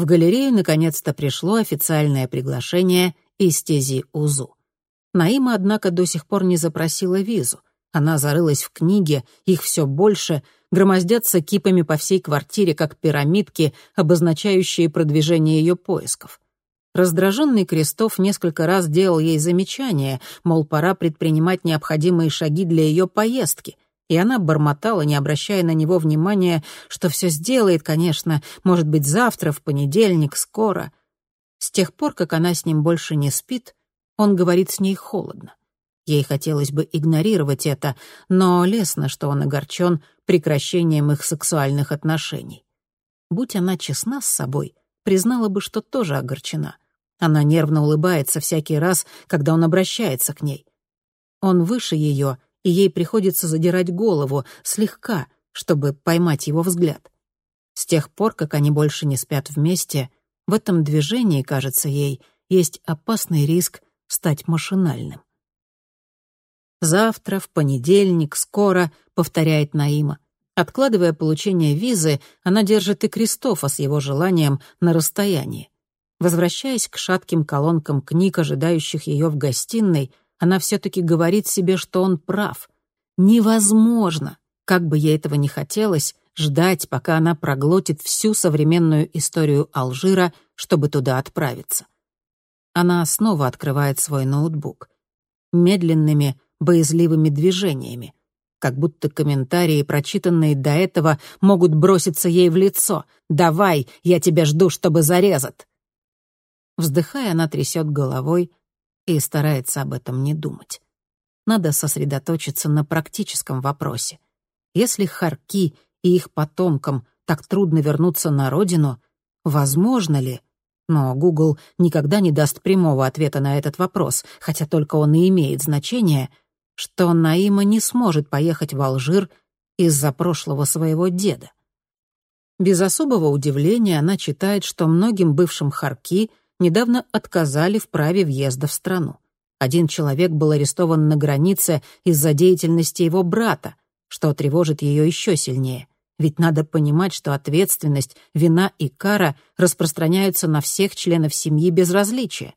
в галерею наконец-то пришло официальное приглашение из Тези Узу. Наима, однако, до сих пор не запросила визу. Она зарылась в книге, их все больше, громоздятся кипами по всей квартире, как пирамидки, обозначающие продвижение ее поисков. Раздраженный Крестов несколько раз делал ей замечание, мол, пора предпринимать необходимые шаги для ее поездки, и она бормотала, не обращая на него внимания, что все сделает, конечно, может быть, завтра, в понедельник, скоро. С тех пор, как она с ним больше не спит, он говорит с ней холодно. Ей хотелось бы игнорировать это, но лестно, что он огорчен прекращением их сексуальных отношений. Будь она честна с собой, признала бы, что тоже огорчена. Она нервно улыбается всякий раз, когда он обращается к ней. Он выше ее, и ей приходится задирать голову слегка, чтобы поймать его взгляд. С тех пор, как они больше не спят вместе, в этом движении, кажется ей, есть опасный риск стать машинальным. «Завтра, в понедельник, скоро», — повторяет Наима. Откладывая получение визы, она держит и Кристофа с его желанием на расстоянии. Возвращаясь к шатким колонкам книг, ожидающих ее в гостиной, она все-таки говорит себе, что он прав. Невозможно, как бы ей этого не хотелось, ждать, пока она проглотит всю современную историю Алжира, чтобы туда отправиться. Она снова открывает свой ноутбук. Медленными, боязливыми движениями, как будто комментарии, прочитанные до этого, могут броситься ей в лицо. «Давай, я тебя жду, чтобы зарезать!» Вздыхая, она трясет головой и старается об этом не думать. Надо сосредоточиться на практическом вопросе. Если Харки и их потомкам так трудно вернуться на родину, возможно ли... Но Google никогда не даст прямого ответа на этот вопрос, хотя только он и имеет значение — что Наима не сможет поехать в Алжир из-за прошлого своего деда. Без особого удивления она читает, что многим бывшим Харки недавно отказали в праве въезда в страну. Один человек был арестован на границе из-за деятельности его брата, что тревожит ее еще сильнее. Ведь надо понимать, что ответственность, вина и кара распространяются на всех членов семьи без различия.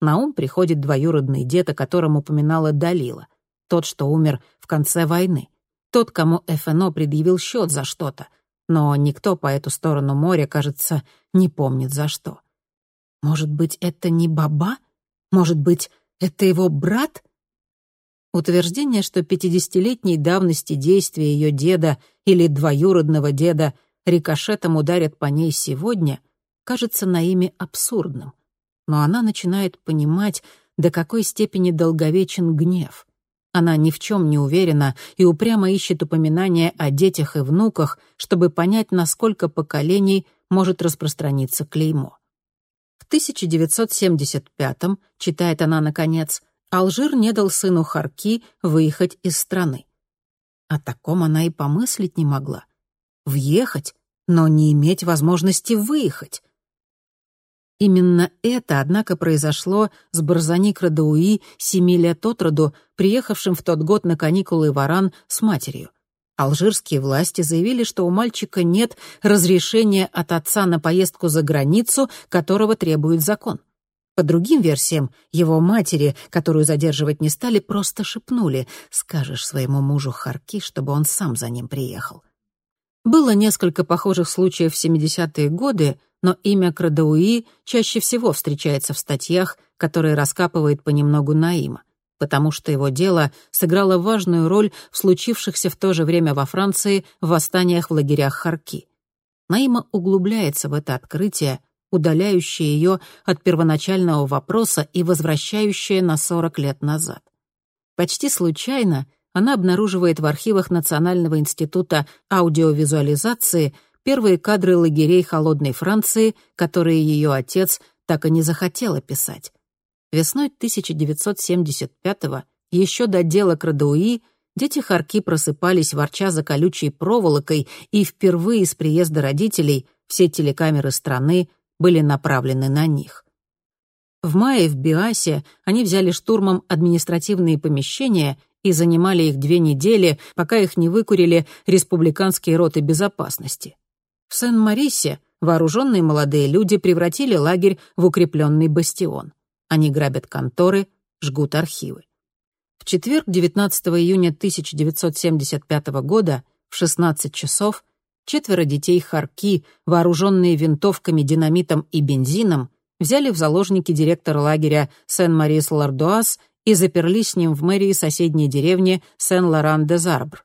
На ум приходит двоюродный дед, о котором упоминала Далила тот, что умер в конце войны, тот, кому ФНО предъявил счет за что-то, но никто по эту сторону моря, кажется, не помнит за что. Может быть, это не Баба? Может быть, это его брат? Утверждение, что пятидесятилетней давности действия ее деда или двоюродного деда рикошетом ударят по ней сегодня, кажется на имя абсурдным. Но она начинает понимать, до какой степени долговечен гнев — она ни в чем не уверена и упрямо ищет упоминания о детях и внуках, чтобы понять, насколько поколений может распространиться клеймо. В 1975-м, читает она наконец, Алжир не дал сыну Харки выехать из страны. О таком она и помыслить не могла. Въехать, но не иметь возможности выехать. Именно это, однако, произошло с Барзани Крадауи, семи лет от роду, приехавшим в тот год на каникулы в Аран с матерью. Алжирские власти заявили, что у мальчика нет разрешения от отца на поездку за границу, которого требует закон. По другим версиям, его матери, которую задерживать не стали, просто шепнули «Скажешь своему мужу Харки, чтобы он сам за ним приехал». Было несколько похожих случаев в 70-е годы, но имя Крадауи чаще всего встречается в статьях, которые раскапывает понемногу Наима, потому что его дело сыграло важную роль в случившихся в то же время во Франции восстаниях в лагерях Харки. Наима углубляется в это открытие, удаляющее ее от первоначального вопроса и возвращающее на 40 лет назад. Почти случайно она обнаруживает в архивах Национального института аудиовизуализации первые кадры лагерей холодной Франции, которые ее отец так и не захотел описать. Весной 1975-го, еще до дела Крадуи, дети Харки просыпались, ворча за колючей проволокой, и впервые с приезда родителей все телекамеры страны были направлены на них. В мае в Биасе они взяли штурмом административные помещения и занимали их две недели, пока их не выкурили республиканские роты безопасности. В Сен-Марисе, вооруженные молодые люди превратили лагерь в укрепленный бастион. Они грабят конторы, жгут архивы. В четверг, 19 июня 1975 года, в 16 часов, четверо детей Харки, вооруженные винтовками, динамитом и бензином, взяли в заложники директора лагеря Сен-Марис-Лардуаз и заперлись с ним в мэрии соседней деревни Сен-Лоран-де-Зарбр.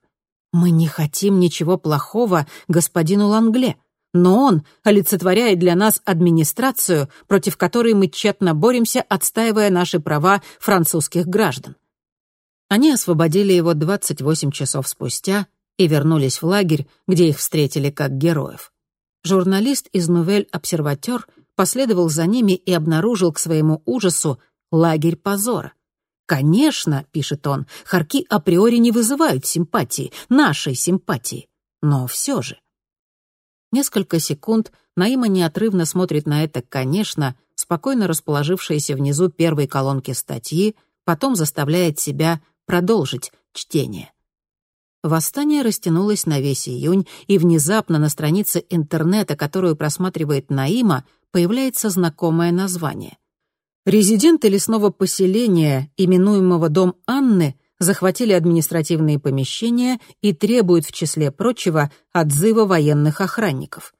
«Мы не хотим ничего плохого господину Лангле», но он олицетворяет для нас администрацию, против которой мы тщетно боремся, отстаивая наши права французских граждан. Они освободили его 28 часов спустя и вернулись в лагерь, где их встретили как героев. Журналист из «Нувель Обсерватер» последовал за ними и обнаружил к своему ужасу лагерь позора. «Конечно», — пишет он, — «харки априори не вызывают симпатии, нашей симпатии. Но все же». Несколько секунд Наима неотрывно смотрит на это «конечно», спокойно расположившееся внизу первой колонки статьи, потом заставляет себя продолжить чтение. Восстание растянулось на весь июнь, и внезапно на странице интернета, которую просматривает Наима, появляется знакомое название. Резиденты лесного поселения, именуемого «Дом Анны», захватили административные помещения и требуют, в числе прочего, отзыва военных охранников.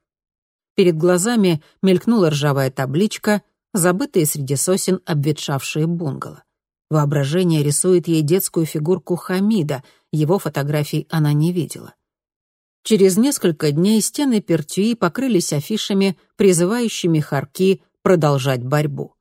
Перед глазами мелькнула ржавая табличка, забытые среди сосен обветшавшие бунгало. Воображение рисует ей детскую фигурку Хамида, его фотографий она не видела. Через несколько дней стены Пертюи покрылись афишами, призывающими Харки продолжать борьбу.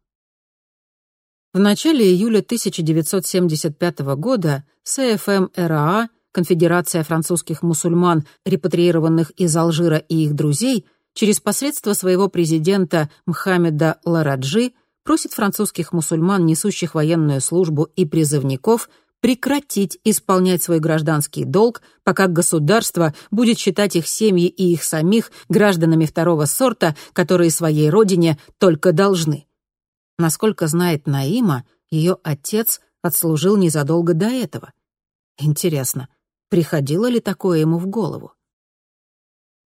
В начале июля 1975 года СФМ-РАА, Конфедерация французских мусульман, репатриированных из Алжира и их друзей, через посредство своего президента Мхаммеда Лараджи просит французских мусульман, несущих военную службу и призывников, прекратить исполнять свой гражданский долг, пока государство будет считать их семьи и их самих гражданами второго сорта, которые своей родине только должны. Насколько знает Наима, ее отец отслужил незадолго до этого. Интересно, приходило ли такое ему в голову?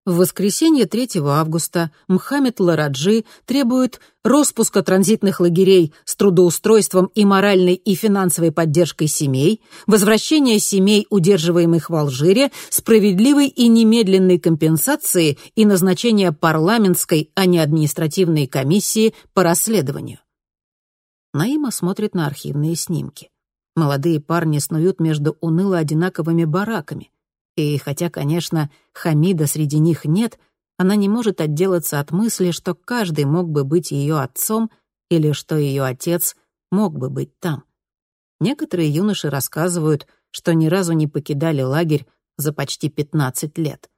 В воскресенье 3 августа Мхаммед Лараджи требует распуска транзитных лагерей с трудоустройством и моральной и финансовой поддержкой семей, возвращения семей, удерживаемых в Алжире, справедливой и немедленной компенсации и назначения парламентской, а не административной комиссии по расследованию. Наима смотрит на архивные снимки. Молодые парни снуют между уныло одинаковыми бараками. И хотя, конечно, Хамида среди них нет, она не может отделаться от мысли, что каждый мог бы быть ее отцом или что ее отец мог бы быть там. Некоторые юноши рассказывают, что ни разу не покидали лагерь за почти 15 лет.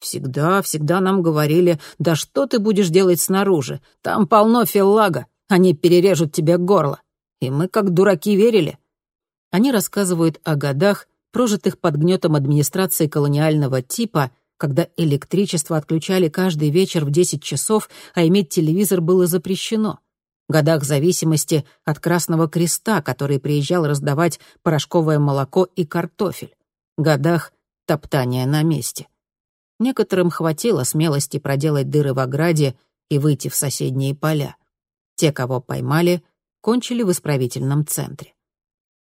Всегда, всегда нам говорили, да что ты будешь делать снаружи? Там полно феллага, они перережут тебе горло. И мы, как дураки, верили. Они рассказывают о годах, прожитых под гнетом администрации колониального типа, когда электричество отключали каждый вечер в 10 часов, а иметь телевизор было запрещено. Годах зависимости от Красного Креста, который приезжал раздавать порошковое молоко и картофель. Годах топтания на месте. Некоторым хватило смелости проделать дыры в ограде и выйти в соседние поля. Те, кого поймали, кончили в исправительном центре.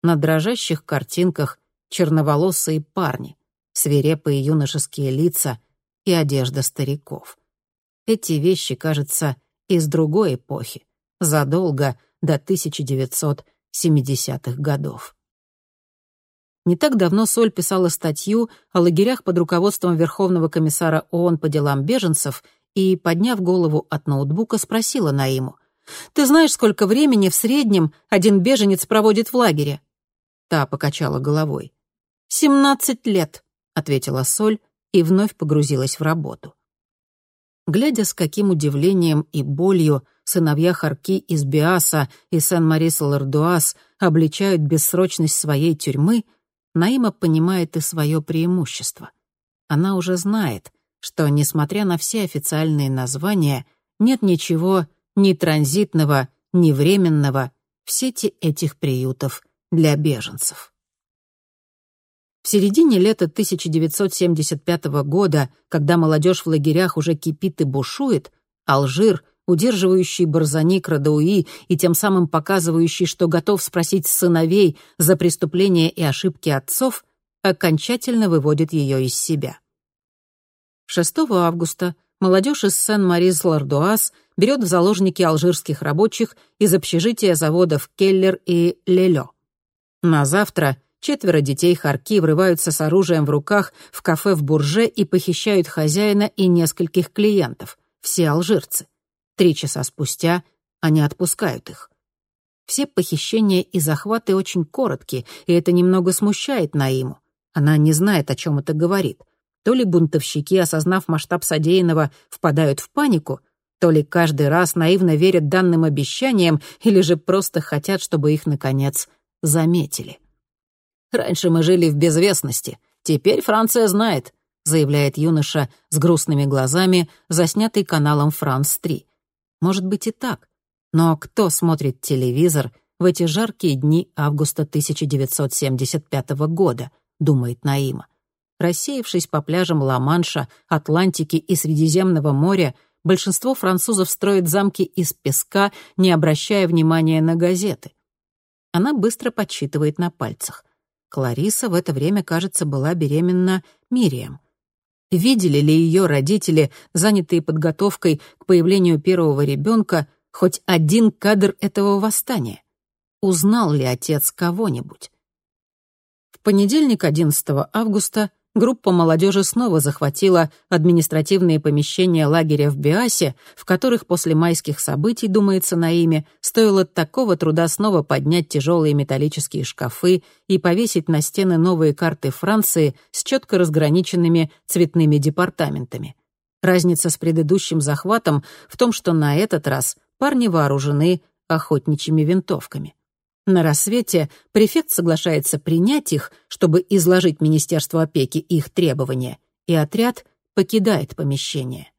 На дрожащих картинках черноволосые парни, свирепые юношеские лица и одежда стариков. Эти вещи, кажется, из другой эпохи, задолго до 1970-х годов. Не так давно Соль писала статью о лагерях под руководством Верховного комиссара ООН по делам беженцев и, подняв голову от ноутбука, спросила Наиму, ты знаешь, сколько времени в среднем один беженец проводит в лагере?» Та покачала головой. «Семнадцать лет», — ответила Соль и вновь погрузилась в работу. Глядя, с каким удивлением и болью сыновья Харки из Биаса и Сен-Марис-Лардуаз обличают бессрочность своей тюрьмы, Наима понимает и свое преимущество. Она уже знает, что, несмотря на все официальные названия, нет ничего ни транзитного, ни временного в сети этих приютов для беженцев. В середине лета 1975 года, когда молодежь в лагерях уже кипит и бушует, Алжир, удерживающий Барзаник Радауи и тем самым показывающий, что готов спросить сыновей за преступления и ошибки отцов, окончательно выводит ее из себя. 6 августа молодежь из Сен-Марис-Лардуаз берет в заложники алжирских рабочих из общежития заводов Келлер и Лелё. На завтра четверо детей Харки врываются с оружием в руках в кафе в Бурже и похищают хозяина и нескольких клиентов, все алжирцы. Три часа спустя они отпускают их. Все похищения и захваты очень короткие, и это немного смущает Наиму. Она не знает, о чем это говорит. То ли бунтовщики, осознав масштаб содеянного, впадают в панику, то ли каждый раз наивно верят данным обещаниям, или же просто хотят, чтобы их, наконец, заметили. «Раньше мы жили в безвестности, теперь Франция знает», заявляет юноша с грустными глазами, заснятый каналом «Франс-3». Может быть и так, но кто смотрит телевизор в эти жаркие дни августа 1975 года, думает Наима. Рассеявшись по пляжам Ла-Манша, Атлантики и Средиземного моря, большинство французов строит замки из песка, не обращая внимания на газеты. Она быстро подсчитывает на пальцах. Клариса в это время, кажется, была беременна Мирием. Видели ли ее родители, занятые подготовкой к появлению первого ребенка, хоть один кадр этого восстания? Узнал ли отец кого-нибудь? В понедельник, 11 августа, группа молодежи снова захватила административные помещения лагеря в Биасе, в которых после майских событий, думается на имя, стоило такого труда снова поднять тяжелые металлические шкафы и повесить на стены новые карты Франции с четко разграниченными цветными департаментами. Разница с предыдущим захватом в том, что на этот раз парни вооружены охотничьими винтовками. На рассвете префект соглашается принять их, чтобы изложить Министерству опеки их требования, и отряд покидает помещение.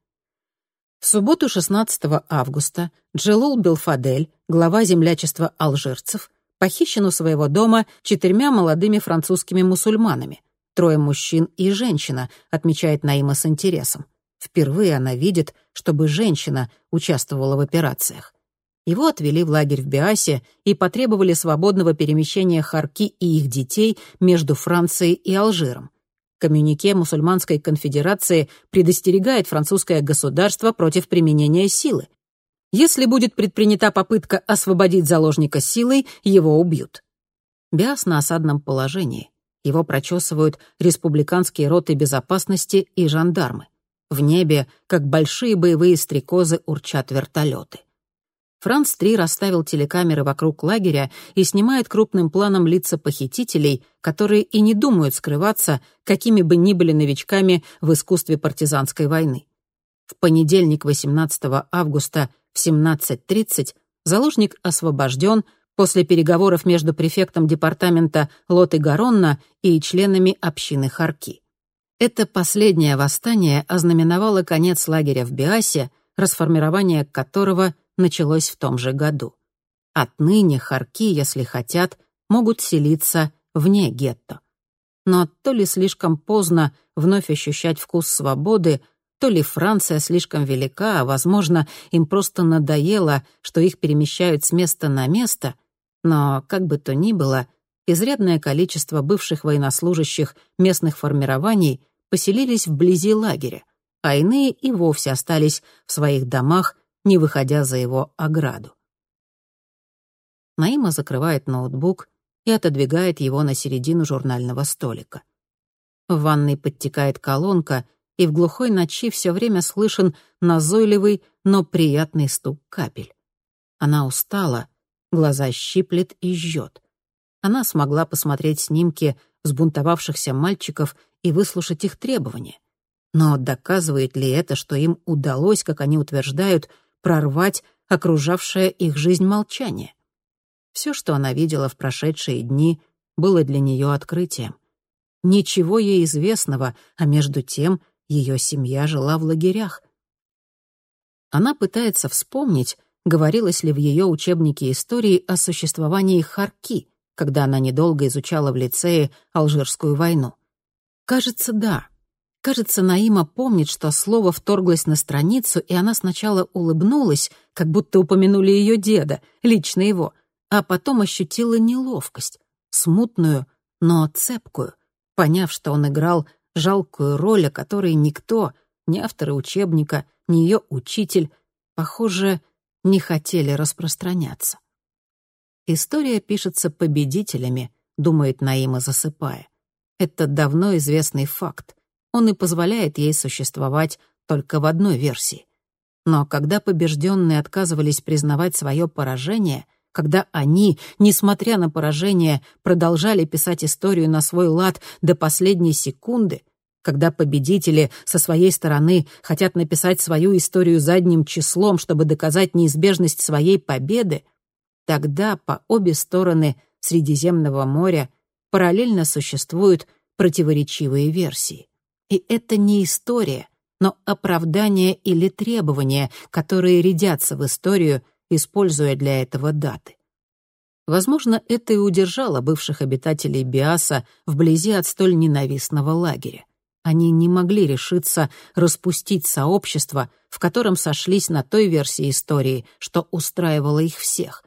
В субботу 16 августа Джелул Белфадель, глава землячества алжирцев, похищен у своего дома четырьмя молодыми французскими мусульманами. Трое мужчин и женщина, отмечает Наима с интересом. Впервые она видит, чтобы женщина участвовала в операциях. Его отвели в лагерь в Биасе и потребовали свободного перемещения Харки и их детей между Францией и Алжиром. Коммюнике Мусульманской конфедерации предостерегает французское государство против применения силы. Если будет предпринята попытка освободить заложника силой, его убьют. Биас на осадном положении. Его прочесывают республиканские роты безопасности и жандармы. В небе, как большие боевые стрекозы, урчат вертолеты. Франц-3 расставил телекамеры вокруг лагеря и снимает крупным планом лица похитителей, которые и не думают скрываться, какими бы ни были новичками в искусстве партизанской войны. В понедельник 18 августа в 17.30 заложник освобожден после переговоров между префектом департамента Лоты Гаронна и членами общины Харки. Это последнее восстание ознаменовало конец лагеря в Биасе, расформирование которого — началось в том же году. Отныне харки, если хотят, могут селиться вне гетто. Но то ли слишком поздно вновь ощущать вкус свободы, то ли Франция слишком велика, а, возможно, им просто надоело, что их перемещают с места на место, но, как бы то ни было, изрядное количество бывших военнослужащих местных формирований поселились вблизи лагеря, а иные и вовсе остались в своих домах не выходя за его ограду. Наима закрывает ноутбук и отодвигает его на середину журнального столика. В ванной подтекает колонка, и в глухой ночи все время слышен назойливый, но приятный стук капель. Она устала, глаза щиплет и жжет. Она смогла посмотреть снимки взбунтовавшихся мальчиков и выслушать их требования. Но доказывает ли это, что им удалось, как они утверждают, прорвать окружавшее их жизнь молчание. Все, что она видела в прошедшие дни, было для нее открытием. Ничего ей известного, а между тем ее семья жила в лагерях. Она пытается вспомнить, говорилось ли в ее учебнике истории о существовании Харки, когда она недолго изучала в лицее Алжирскую войну. Кажется, да. Кажется, Наима помнит, что слово вторглось на страницу, и она сначала улыбнулась, как будто упомянули ее деда, лично его, а потом ощутила неловкость, смутную, но цепкую, поняв, что он играл жалкую роль, о которой никто, ни авторы учебника, ни ее учитель, похоже, не хотели распространяться. История пишется победителями, думает Наима, засыпая. Это давно известный факт. Он и позволяет ей существовать только в одной версии. Но когда побежденные отказывались признавать свое поражение, когда они, несмотря на поражение, продолжали писать историю на свой лад до последней секунды, когда победители со своей стороны хотят написать свою историю задним числом, чтобы доказать неизбежность своей победы, тогда по обе стороны Средиземного моря параллельно существуют противоречивые версии. И это не история, но оправдание или требования, которые рядятся в историю, используя для этого даты. Возможно, это и удержало бывших обитателей Биаса вблизи от столь ненавистного лагеря. Они не могли решиться распустить сообщество, в котором сошлись на той версии истории, что устраивало их всех.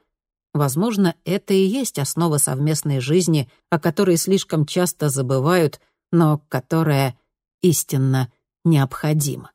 Возможно, это и есть основа совместной жизни, о которой слишком часто забывают, но которая истинно необходима.